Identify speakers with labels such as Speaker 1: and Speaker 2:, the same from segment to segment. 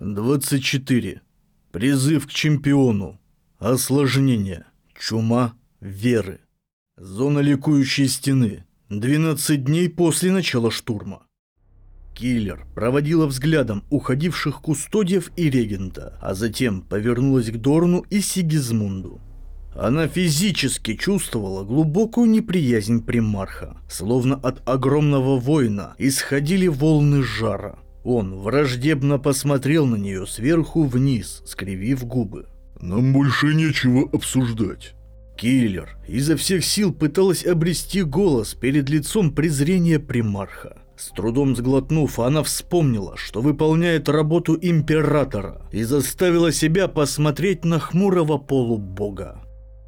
Speaker 1: 24. Призыв к чемпиону. Осложнение. Чума веры. Зона ликующей стены. 12 дней после начала штурма. Киллер проводила взглядом уходивших кустодиев и регента, а затем повернулась к Дорну и Сигизмунду. Она физически чувствовала глубокую неприязнь примарха, словно от огромного воина исходили волны жара. Он враждебно посмотрел на нее сверху вниз, скривив губы.
Speaker 2: Нам больше нечего обсуждать.
Speaker 1: Киллер изо всех сил пыталась обрести голос перед лицом презрения примарха. С трудом сглотнув, она вспомнила, что выполняет работу императора и заставила себя посмотреть на хмурого полубога.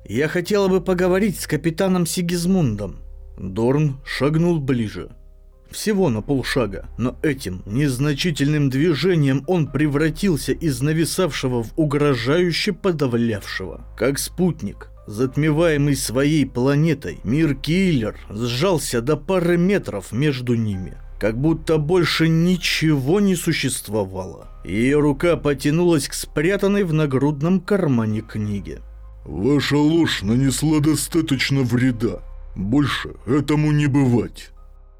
Speaker 1: «Я хотела бы поговорить с капитаном Сигизмундом». Дорн шагнул ближе. Всего на полшага, но этим незначительным движением он превратился из нависавшего в угрожающе подавлявшего. Как спутник, затмеваемый своей планетой, мир Киллер сжался до пары метров между ними. Как будто больше ничего не существовало. Ее рука потянулась к спрятанной в нагрудном кармане книге.
Speaker 2: «Ваша ложь нанесла достаточно вреда. Больше этому не бывать».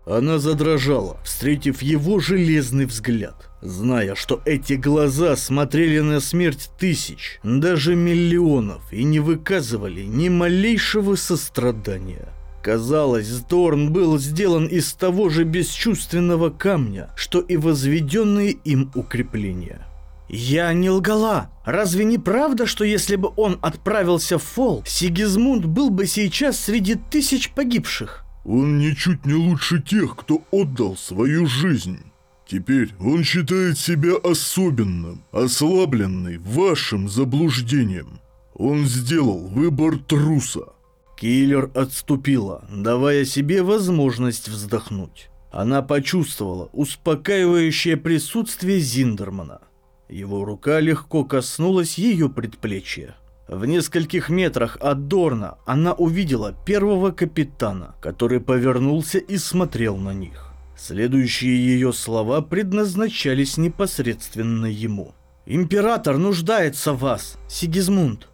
Speaker 1: Она задрожала, встретив его железный взгляд, зная, что эти глаза смотрели на смерть тысяч, даже миллионов, и не выказывали ни малейшего сострадания. Казалось, Сторн был сделан из того же бесчувственного камня, что и возведенные им укрепления. «Я не лгала. Разве не правда, что если бы он отправился в Фол, Сигизмунд был бы сейчас среди тысяч погибших?»
Speaker 2: Он ничуть не лучше тех, кто отдал свою жизнь. Теперь он считает себя особенным, ослабленный вашим заблуждением. Он сделал выбор труса.
Speaker 1: Киллер отступила, давая себе возможность вздохнуть. Она почувствовала успокаивающее присутствие Зиндермана. Его рука легко коснулась ее предплечья. В нескольких метрах от Дорна она увидела первого капитана, который повернулся и смотрел на них. Следующие ее слова предназначались непосредственно ему. «Император нуждается в вас, Сигизмунд!»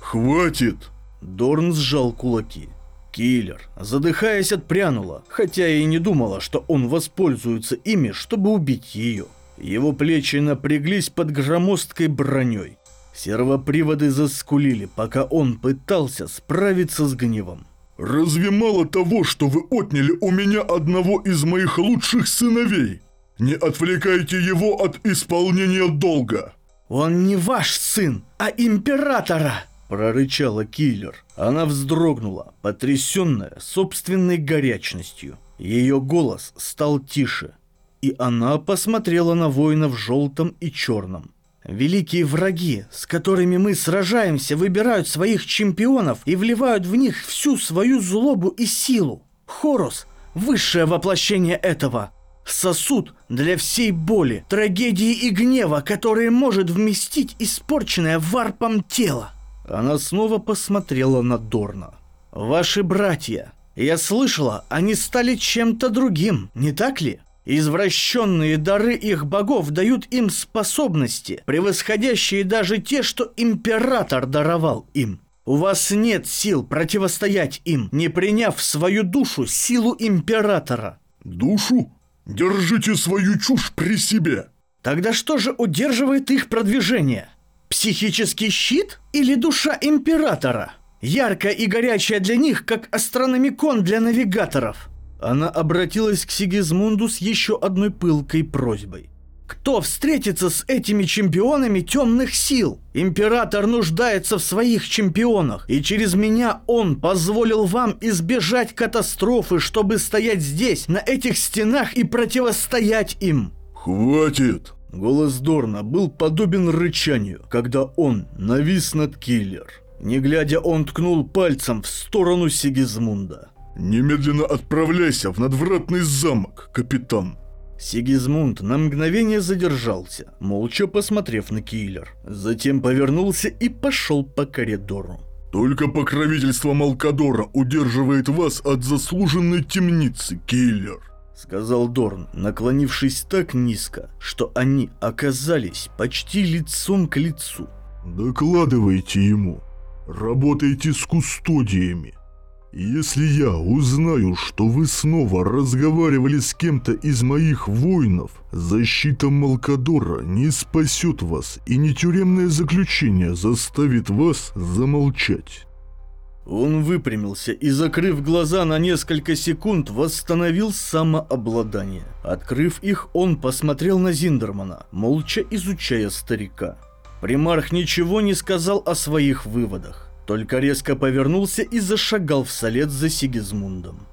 Speaker 2: «Хватит!»
Speaker 1: Дорн сжал кулаки. Киллер, задыхаясь, отпрянула, хотя и не думала, что он воспользуется ими, чтобы убить ее. Его плечи напряглись под громоздкой броней. Сервоприводы заскулили, пока он пытался справиться с гневом.
Speaker 2: «Разве мало того, что вы отняли у меня одного из моих лучших сыновей? Не отвлекайте его от исполнения долга!»
Speaker 1: «Он не ваш сын, а императора!» прорычала киллер. Она вздрогнула, потрясенная собственной горячностью. Ее голос стал тише, и она посмотрела на воина в желтом и черном. Великие враги, с которыми мы сражаемся, выбирают своих чемпионов и вливают в них всю свою злобу и силу. Хорус – высшее воплощение этого. Сосуд для всей боли, трагедии и гнева, который может вместить испорченное варпом тело. Она снова посмотрела на Дорна. «Ваши братья. Я слышала, они стали чем-то другим, не так ли?» Извращенные дары их богов дают им способности, превосходящие даже те, что император даровал им. У вас нет сил противостоять им, не приняв в свою душу силу императора.
Speaker 2: Душу? Держите свою чушь при себе.
Speaker 1: Тогда что же удерживает их продвижение? Психический щит или душа императора? Яркая и горячая для них, как астрономикон для навигаторов – она обратилась к Сигизмунду с еще одной пылкой просьбой. Кто встретится с этими чемпионами темных сил? Император нуждается в своих чемпионах, и через меня он позволил вам избежать катастрофы, чтобы стоять здесь, на этих стенах и противостоять им.
Speaker 2: Хватит!
Speaker 1: Голос Дорна был подобен рычанию, когда он навис над киллер. Не глядя, он ткнул пальцем в сторону Сигизмунда.
Speaker 2: «Немедленно отправляйся в надвратный замок, капитан!»
Speaker 1: Сигизмунд на мгновение задержался, молча посмотрев на киллер. Затем повернулся и пошел по коридору.
Speaker 2: «Только покровительство Малкадора удерживает вас от заслуженной темницы, киллер!»
Speaker 1: сказал Дорн, наклонившись так низко, что они оказались почти лицом к лицу.
Speaker 2: Докладывайте ему. Работайте с кустодиями. Если я узнаю, что вы снова разговаривали с кем-то из моих воинов, защита Малкадора не спасет вас, и не тюремное заключение заставит вас замолчать.
Speaker 1: Он выпрямился и, закрыв глаза на несколько секунд, восстановил самообладание. Открыв их, он посмотрел на Зиндермана, молча изучая старика. Примарх ничего не сказал о своих выводах, только резко повернулся и зашагал вслед за Сигизмундом.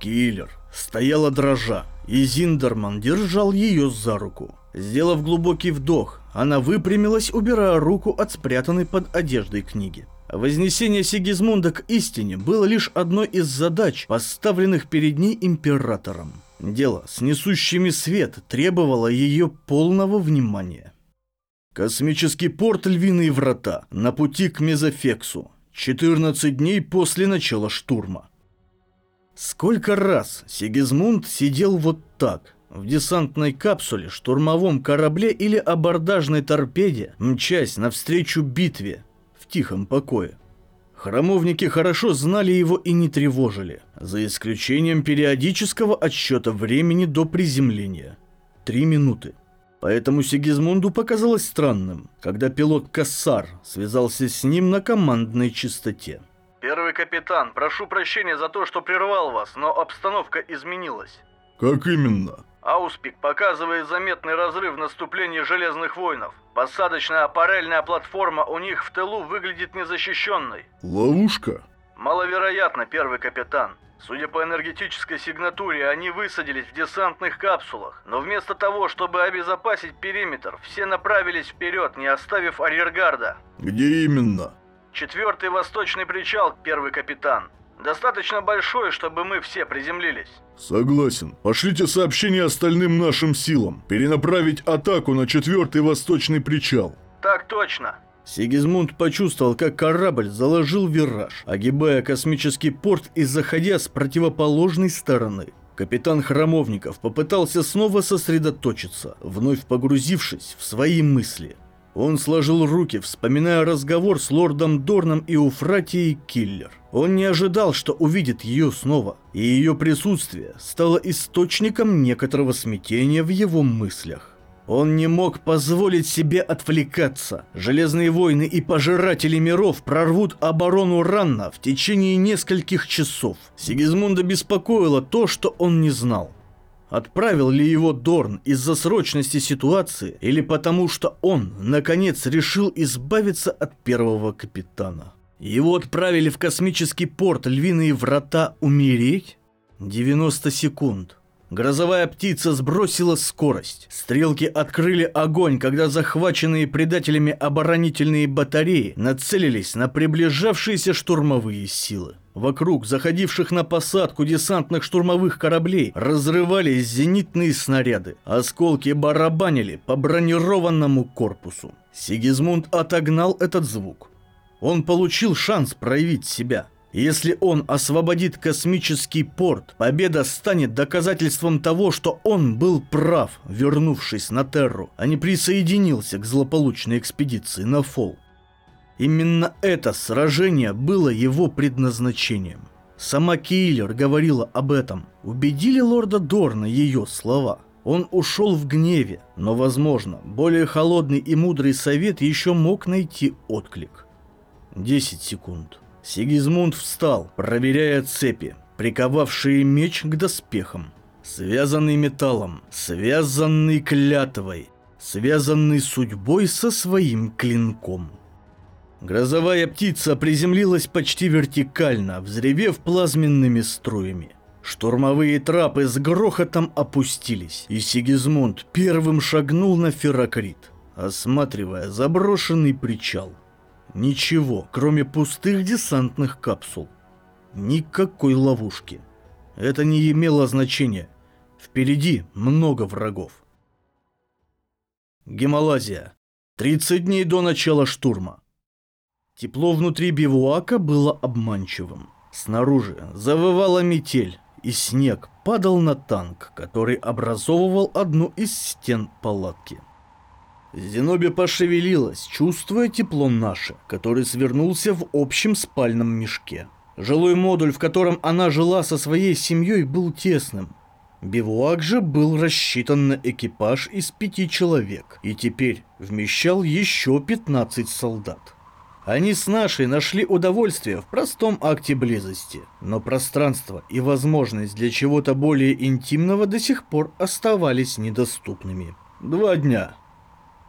Speaker 1: Киллер стояла дрожа, и Зиндерман держал ее за руку. Сделав глубокий вдох, она выпрямилась, убирая руку от спрятанной под одеждой книги. Вознесение Сигизмунда к истине было лишь одной из задач, поставленных перед ней императором. Дело с несущими свет требовало ее полного внимания. Космический порт Львиные Врата на пути к Мезофексу. 14 дней после начала штурма. Сколько раз Сигизмунд сидел вот так, в десантной капсуле, штурмовом корабле или абордажной торпеде, мчась навстречу битве, тихом покое. Храмовники хорошо знали его и не тревожили, за исключением периодического отсчета времени до приземления. Три минуты. Поэтому Сигизмунду показалось странным, когда пилот Кассар связался с ним на командной частоте. «Первый капитан, прошу прощения за то, что прервал вас, но обстановка изменилась».
Speaker 2: «Как именно?»
Speaker 1: Ауспик показывает заметный разрыв в наступлении Железных Воинов. Посадочная аппарельная платформа у них в тылу выглядит незащищенной.
Speaker 2: Ловушка?
Speaker 1: Маловероятно, первый капитан. Судя по энергетической сигнатуре, они высадились в десантных капсулах, но вместо того, чтобы обезопасить периметр, все направились вперед, не оставив арьергарда.
Speaker 2: Где именно?
Speaker 1: Четвертый восточный причал, первый капитан. Достаточно большой, чтобы мы все приземлились.
Speaker 2: Согласен. Пошлите сообщение остальным нашим силам. Перенаправить атаку на четвертый восточный причал.
Speaker 1: Так точно. Сигизмунд почувствовал, как корабль заложил вираж, огибая космический порт и заходя с противоположной стороны. Капитан Храмовников попытался снова сосредоточиться, вновь погрузившись в свои мысли. Он сложил руки, вспоминая разговор с лордом Дорном и Уфратией Киллер. Он не ожидал, что увидит ее снова, и ее присутствие стало источником некоторого смятения в его мыслях. Он не мог позволить себе отвлекаться. Железные войны и пожиратели миров прорвут оборону Ранна в течение нескольких часов. Сигизмунда беспокоило то, что он не знал. Отправил ли его Дорн из-за срочности ситуации или потому что он, наконец, решил избавиться от первого капитана? Его отправили в космический порт Львиные Врата умереть? 90 секунд. Грозовая птица сбросила скорость. Стрелки открыли огонь, когда захваченные предателями оборонительные батареи нацелились на приближавшиеся штурмовые силы. Вокруг заходивших на посадку десантных штурмовых кораблей разрывались зенитные снаряды. Осколки барабанили по бронированному корпусу. Сигизмунд отогнал этот звук. Он получил шанс проявить себя. Если он освободит космический порт, победа станет доказательством того, что он был прав, вернувшись на Терру, а не присоединился к злополучной экспедиции на Фол. Именно это сражение было его предназначением. Сама Киллер говорила об этом. Убедили лорда Дорна ее слова. Он ушел в гневе, но, возможно, более холодный и мудрый совет еще мог найти отклик. 10 секунд. Сигизмунд встал, проверяя цепи, приковавшие меч к доспехам. Связанный металлом, связанный клятвой, связанный судьбой со своим клинком. Грозовая птица приземлилась почти вертикально, взревев плазменными струями. Штурмовые трапы с грохотом опустились, и Сигизмунд первым шагнул на феррокрит, осматривая заброшенный причал. Ничего, кроме пустых десантных капсул. Никакой ловушки. Это не имело значения. Впереди много врагов. Гималазия. 30 дней до начала штурма. Тепло внутри бивуака было обманчивым. Снаружи завывала метель, и снег падал на танк, который образовывал одну из стен палатки. Зеноби пошевелилась, чувствуя тепло наше, который свернулся в общем спальном мешке. Жилой модуль, в котором она жила со своей семьей, был тесным. Бивуак же был рассчитан на экипаж из пяти человек и теперь вмещал еще 15 солдат. Они с нашей нашли удовольствие в простом акте близости, но пространство и возможность для чего-то более интимного до сих пор оставались недоступными. Два дня,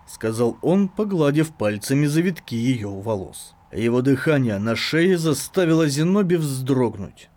Speaker 1: сказал он, погладив пальцами завитки ее волос. Его дыхание на шее заставило Зеноби вздрогнуть.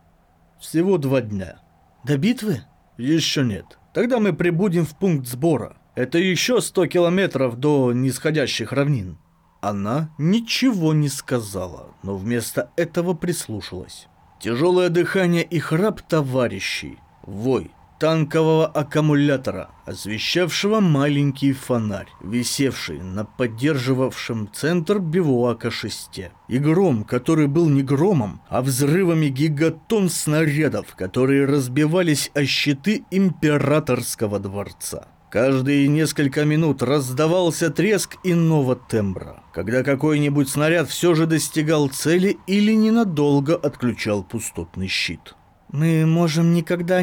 Speaker 1: Всего два дня. До битвы? Еще нет. Тогда мы прибудем в пункт сбора. Это еще сто километров до нисходящих равнин. Она ничего не сказала, но вместо этого прислушалась. Тяжелое дыхание и храп товарищей. Вой, танкового аккумулятора, освещавшего маленький фонарь, висевший на поддерживавшем центр бивуака шесте. И гром, который был не громом, а взрывами гигатон снарядов, которые разбивались о щиты императорского дворца. Каждые несколько минут раздавался треск иного тембра, когда какой-нибудь снаряд все же достигал цели или ненадолго отключал пустотный щит. «Мы можем никогда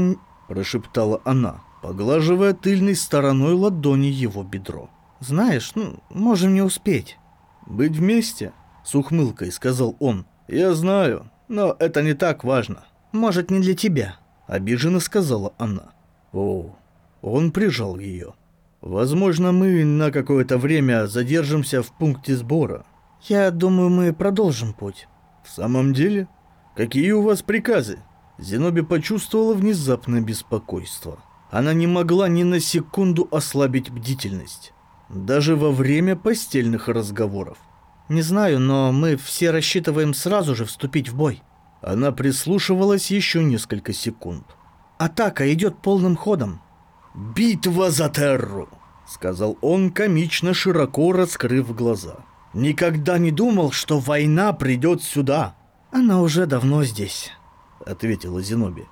Speaker 1: прошептала она, поглаживая тыльной стороной ладони его бедро. «Знаешь, ну, можем не успеть». «Быть вместе?» — с ухмылкой сказал он. «Я знаю, но это не так важно». «Может, не для тебя», — обиженно сказала она. «О, он прижал ее. Возможно, мы на какое-то время задержимся в пункте сбора. Я думаю, мы продолжим путь. В самом деле? Какие у вас приказы? Зеноби почувствовала внезапное беспокойство. Она не могла ни на секунду ослабить бдительность. Даже во время постельных разговоров. «Не знаю, но мы все рассчитываем сразу же вступить в бой». Она прислушивалась еще несколько секунд. «Атака идет полным ходом». «Битва за Терру!» — сказал он, комично широко раскрыв глаза. «Никогда не думал, что война придет сюда». «Она уже давно здесь». — ответила Зеноби.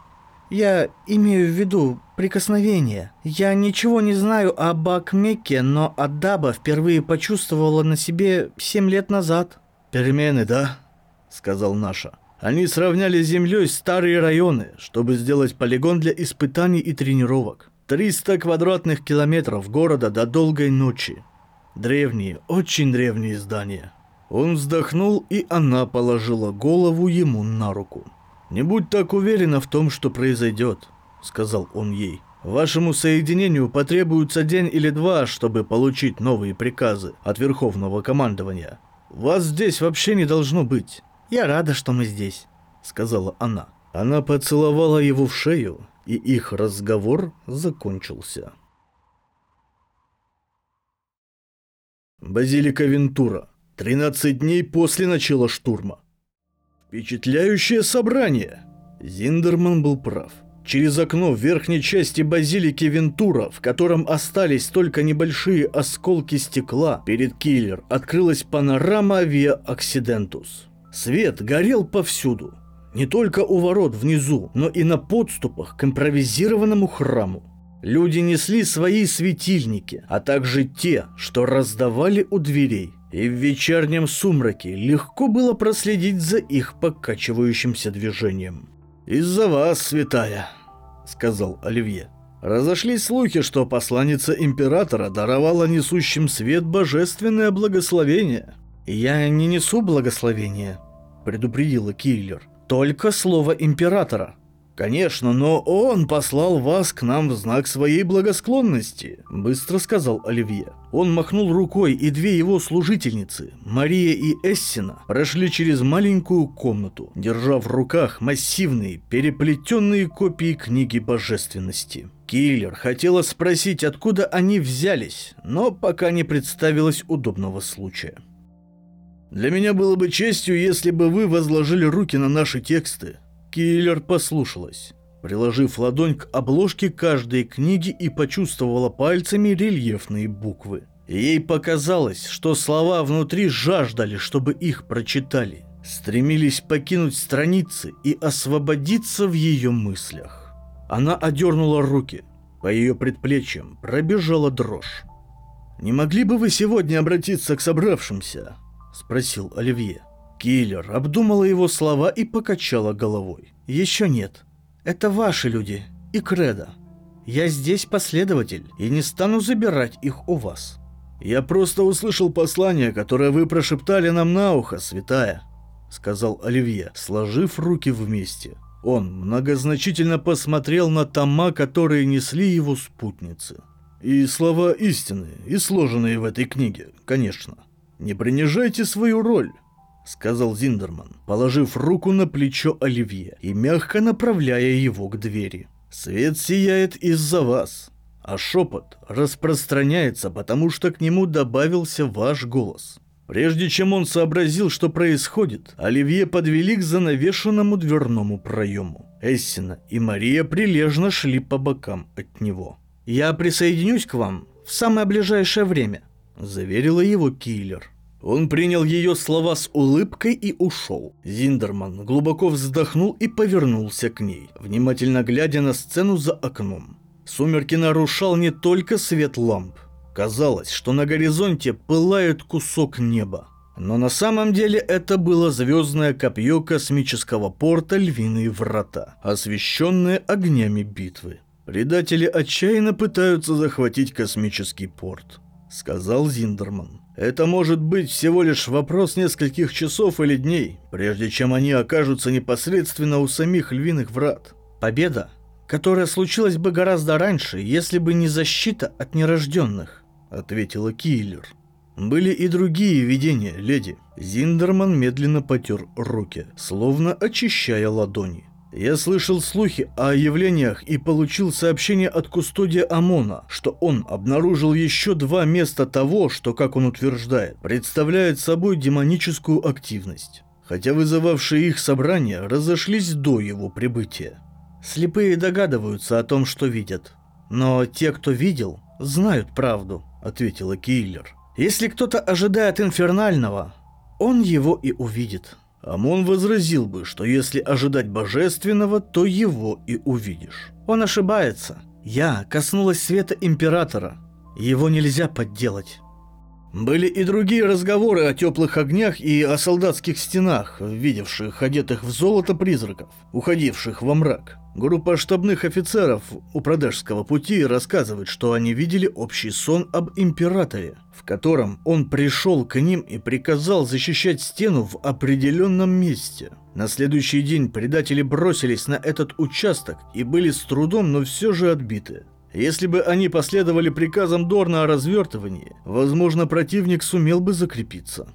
Speaker 1: «Я имею в виду прикосновение. Я ничего не знаю об Акмеке, но Адаба впервые почувствовала на себе семь лет назад». «Перемены, да?» — сказал Наша. «Они сравняли с землей старые районы, чтобы сделать полигон для испытаний и тренировок. 300 квадратных километров города до долгой ночи. Древние, очень древние здания». Он вздохнул, и она положила голову ему на руку. «Не будь так уверена в том, что произойдет», — сказал он ей. «Вашему соединению потребуется день или два, чтобы получить новые приказы от Верховного командования. Вас здесь вообще не должно быть». «Я рада, что мы здесь», — сказала она. Она поцеловала его в шею, и их разговор закончился. Базилика Вентура. 13 дней после начала штурма. Впечатляющее собрание. Зиндерманн был прав. Через окно в верхней части базилики Вентура, в котором остались только небольшие осколки стекла, перед Киилер открылась панорама Виа Оксидентус. Свет горел повсюду. Не только у ворот внизу, но и на подступах к импровизированному храму. Люди несли свои светильники, а также те, что раздавали у дверей и в вечернем сумраке легко было проследить за их покачивающимся движением. «Из-за вас, святая», — сказал Оливье. Разошлись слухи, что посланница императора даровала несущим свет божественное благословение. «Я не несу благословения», — предупредила Киллер. «Только слово императора». «Конечно, но он послал вас к нам в знак своей благосклонности», — быстро сказал Оливье. Он махнул рукой, и две его служительницы, Мария и Эссина, прошли через маленькую комнату, держа в руках массивные, переплетенные копии книги божественности. Киллер хотела спросить, откуда они взялись, но пока не представилось удобного случая. «Для меня было бы честью, если бы вы возложили руки на наши тексты», Киллер послушалась, приложив ладонь к обложке каждой книги и почувствовала пальцами рельефные буквы. Ей показалось, что слова внутри жаждали, чтобы их прочитали, стремились покинуть страницы и освободиться в ее мыслях. Она одернула руки. По ее предплечьям пробежала дрожь. «Не могли бы вы сегодня обратиться к собравшимся?» — спросил Оливье. Киллер обдумала его слова и покачала головой. «Еще нет. Это ваши люди и Кредо. Я здесь последователь и не стану забирать их у вас». «Я просто услышал послание, которое вы прошептали нам на ухо, святая», — сказал Оливье, сложив руки вместе. Он многозначительно посмотрел на тома, которые несли его спутницы. И слова истины, и сложенные в этой книге, конечно. Не принижайте свою роль, сказал Зиндерман, положив руку на плечо Оливье и мягко направляя его к двери. Свет сияет из-за вас, а шепот распространяется, потому что к нему добавился ваш голос. Прежде чем он сообразил, что происходит, Оливье подвели к занавешенному дверному проему. Эссина и Мария прилежно шли по бокам от него. «Я присоединюсь к вам в самое ближайшее время», – заверила его киллер. Он принял ее слова с улыбкой и ушел. Зиндерман глубоко вздохнул и повернулся к ней, внимательно глядя на сцену за окном. Сумерки нарушал не только свет ламп. Казалось, что на горизонте пылает кусок неба. Но на самом деле это было звездное копье космического порта Львиные Врата, освещенное огнями битвы. «Предатели отчаянно пытаются захватить космический порт», — сказал Зиндерман. «Это может быть всего лишь вопрос нескольких часов или дней, прежде чем они окажутся непосредственно у самих львиных врат. Победа, которая случилась бы гораздо раньше, если бы не защита от нерожденных», — ответила Киллер. «Были и другие видения, леди». Зиндерман медленно потер руки, словно очищая ладони. Я слышал слухи о явлениях и получил сообщение от кустодия ОМОНа, что он обнаружил еще два места того, что, как он утверждает, представляет собой демоническую активность. Хотя вызывавшие их собрания разошлись до его прибытия. Слепые догадываются о том, что видят. Но те, кто видел, знают правду, ответила Киллер. Если кто-то ожидает инфернального, он его и увидит. Амон возразил бы, что если ожидать божественного, то его и увидишь. Он ошибается. Я коснулась света императора. Его нельзя подделать. Были и другие разговоры о теплых огнях и о солдатских стенах, видевших одетых в золото призраков, уходивших во мрак. Группа штабных офицеров у Продежского пути рассказывает, что они видели общий сон об императоре, в котором он пришел к ним и приказал защищать стену в определенном месте. На следующий день предатели бросились на этот участок и были с трудом, но все же отбиты. Если бы они последовали приказам Дорна о развертывании, возможно, противник сумел бы закрепиться.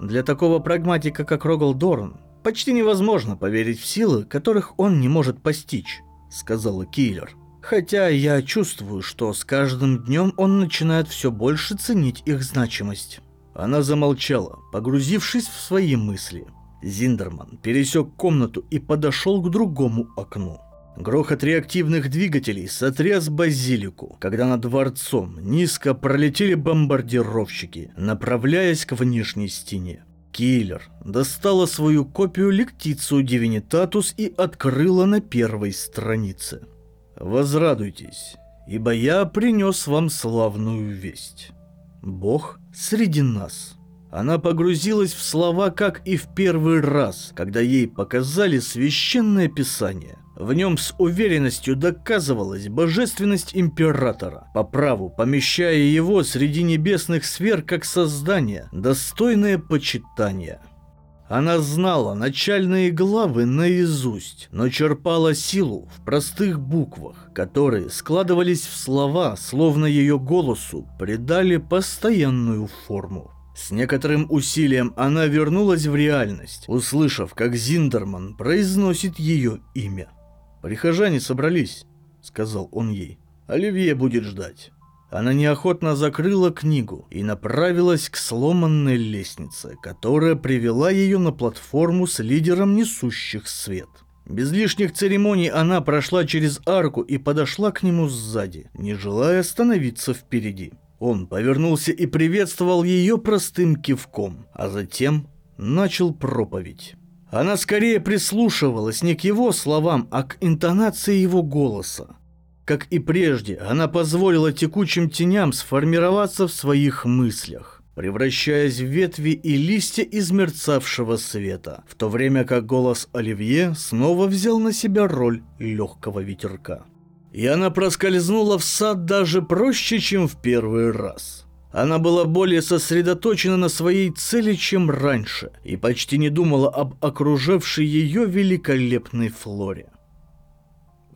Speaker 1: Для такого прагматика, как Рогал Дорн, Почти невозможно поверить в силы, которых он не может постичь, сказала Киллер. Хотя я чувствую, что с каждым днем он начинает все больше ценить их значимость. Она замолчала, погрузившись в свои мысли. Зиндерман пересек комнату и подошел к другому окну. Грохот реактивных двигателей сотряс базилику, когда над дворцом низко пролетели бомбардировщики, направляясь к внешней стене. Киллер достала свою копию Лектицию Дивинитатус и открыла на первой странице. «Возрадуйтесь, ибо я принес вам славную весть. Бог среди нас». Она погрузилась в слова, как и в первый раз, когда ей показали священное писание. В нем с уверенностью доказывалась божественность императора, по праву помещая его среди небесных сфер как создание, достойное почитания. Она знала начальные главы наизусть, но черпала силу в простых буквах, которые складывались в слова, словно ее голосу придали постоянную форму. С некоторым усилием она вернулась в реальность, услышав, как Зиндерман произносит ее имя. «Прихожане собрались», — сказал он ей. «Оливье будет ждать». Она неохотно закрыла книгу и направилась к сломанной лестнице, которая привела ее на платформу с лидером несущих свет. Без лишних церемоний она прошла через арку и подошла к нему сзади, не желая становиться впереди. Он повернулся и приветствовал ее простым кивком, а затем начал проповедь. Она скорее прислушивалась не к его словам, а к интонации его голоса. Как и прежде, она позволила текучим теням сформироваться в своих мыслях, превращаясь в ветви и листья из мерцавшего света, в то время как голос Оливье снова взял на себя роль легкого ветерка. И она проскользнула в сад даже проще, чем в первый раз. Она была более сосредоточена на своей цели, чем раньше, и почти не думала об окружавшей ее великолепной флоре.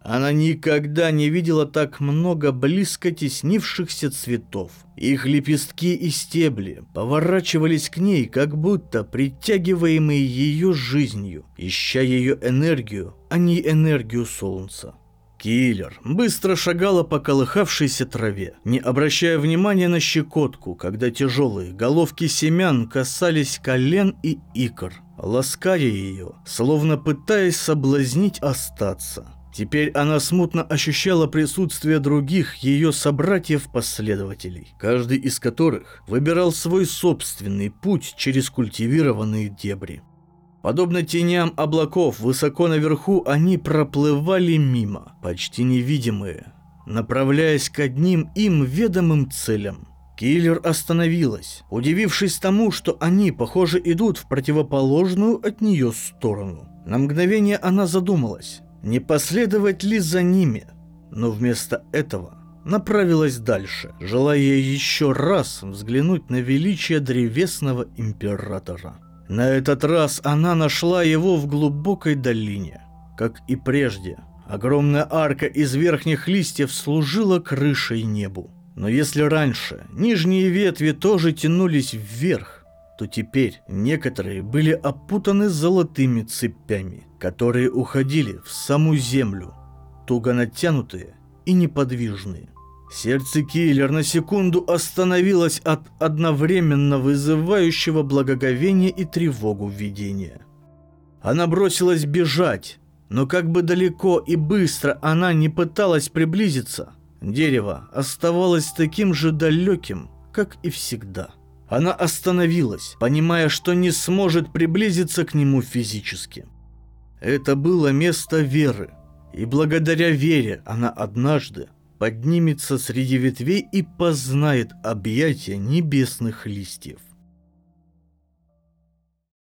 Speaker 1: Она никогда не видела так много близко теснившихся цветов. Их лепестки и стебли поворачивались к ней, как будто притягиваемые ее жизнью, ища ее энергию, а не энергию солнца. Киллер быстро шагала по колыхавшейся траве, не обращая внимания на щекотку, когда тяжелые головки семян касались колен и икр, лаская ее, словно пытаясь соблазнить остаться. Теперь она смутно ощущала присутствие других ее собратьев-последователей, каждый из которых выбирал свой собственный путь через культивированные дебри. Подобно теням облаков, высоко наверху они проплывали мимо, почти невидимые, направляясь к одним им ведомым целям. Киллер остановилась, удивившись тому, что они, похоже, идут в противоположную от нее сторону. На мгновение она задумалась, не последовать ли за ними, но вместо этого направилась дальше, желая еще раз взглянуть на величие древесного императора. На этот раз она нашла его в глубокой долине. Как и прежде, огромная арка из верхних листьев служила крышей небу. Но если раньше нижние ветви тоже тянулись вверх, то теперь некоторые были опутаны золотыми цепями, которые уходили в саму землю, туго натянутые и неподвижные. Сердце Киллер на секунду остановилось от одновременно вызывающего благоговения и тревогу видения. Она бросилась бежать, но как бы далеко и быстро она не пыталась приблизиться, дерево оставалось таким же далеким, как и всегда. Она остановилась, понимая, что не сможет приблизиться к нему физически. Это было место веры, и благодаря вере она однажды поднимется среди ветвей и познает объятия небесных листьев.